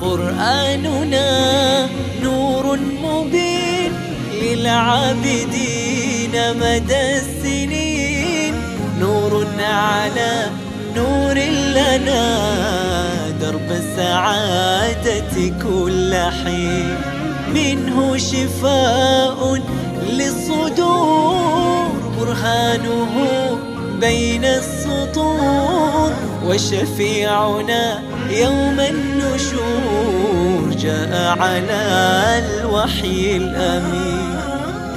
قرآننا نور مبين للعابدين مدى السنين. نور على نور لنا درب السعادة كل حين. منه شفاء للصدور برهانه بين السطور. وشفيعنا يوم النشور جاء على الوحي الأمين.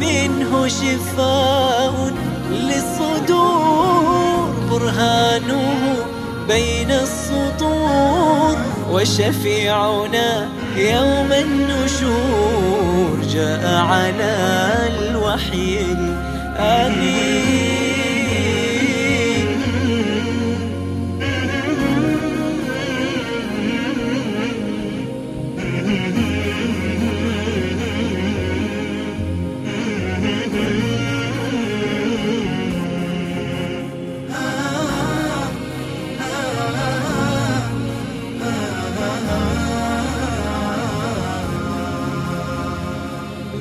منه شفاء للصدور برهانه بين السطور. وشفيعنا يوم النشور جاء على الوحي الأمين.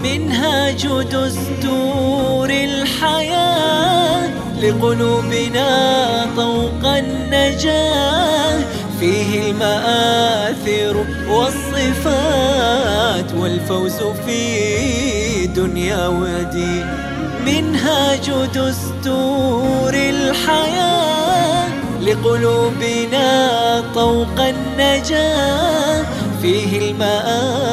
منهاج دستور الحياة لقلوبنا طوق النجاة. فيه المآثر والصفات والفوز في دنيا ودين منهاج دستور الحياة لقلوبنا طوق النجاة. فيه المآثر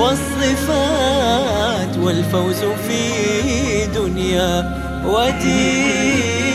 والصفات والفوز في دنيا ودين